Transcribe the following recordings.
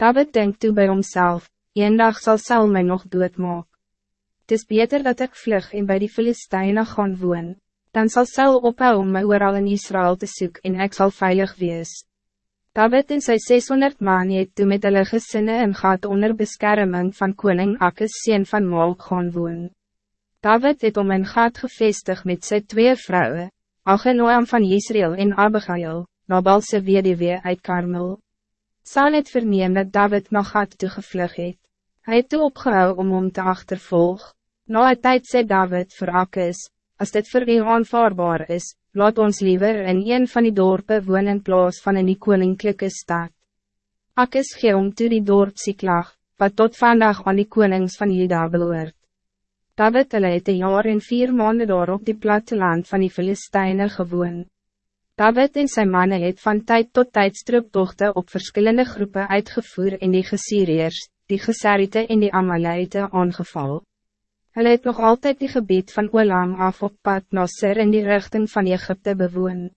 David denkt toe bij homself, een dag zal Saul mij nog doodmaak. Het is beter dat ik vlug en bij die Filistijnen gaan woon. Dan zal Saul ophou om my ooral in Israël te zoeken en ik zal veilig wees. David en sy 600 man het toe met hulle gesinne en gaat onder beskerming van koning Akkes sien van Maal gaan woon. David het om in gaat gevestig met zijn twee vrouwen, Achenoam van Israël en Abigail, Nabalse weduwee uit Karmel. Saul het verneem dat David nog gaat toegevlug het. Hy het toe opgehou om hom te achtervolg. Na een tijd zei David vir Akkes, as dit vir u aanvaarbaar is, laat ons liever in een van die dorpen woon in plaas van in die koninklijke stad. Akkes gee om toe die dorp Siklag, wat tot vandaag aan die konings van Juda behoort. David hulle het een jaar en vier maanden daar op die platteland van die Filistijnen gewoon. David en zijn mannen het van tijd tot tijd strooptochten op verschillende groepen uitgevoerd in die Gesyriërs, die Gesarite en die Amalite aangeval. Hij het nog altijd die gebied van Olam af op pad Nasser in die richting van Egypte bewoon.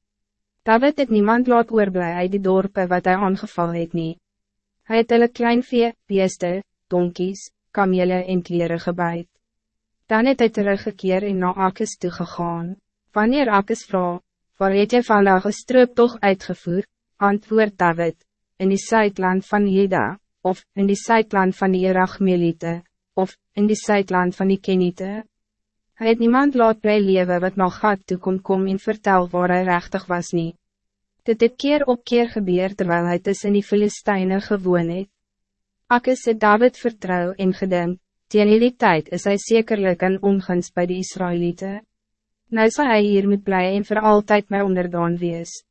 David het niemand laat oorblij uit die dorpen wat hij aangeval het nie. Hij het hulle klein vee, beeste, donkies, kamele en kleren gebuid. Dan het hy teruggekeer en na Akis toegegaan. Wanneer Akis vraag, waar het jy vandag een strooptocht uitgevoerd, antwoord David, in die Zuidland van Juda, of in die Zuidland van die Irachmelite, of in die Zuidland van die Kenite. Hij het niemand laat bij leven wat nog gaat toe kon kom en vertel waar hij rechtig was niet. Dit het keer op keer gebeur terwijl hij tussen die Filistijnen gewoon het. Akkes het David vertrouw en gedink, teen die tijd is hij zekerlijk een ongunst bij de Israëlieten. Nou zal hij hier met blij en voor altijd mij onderdaan wees.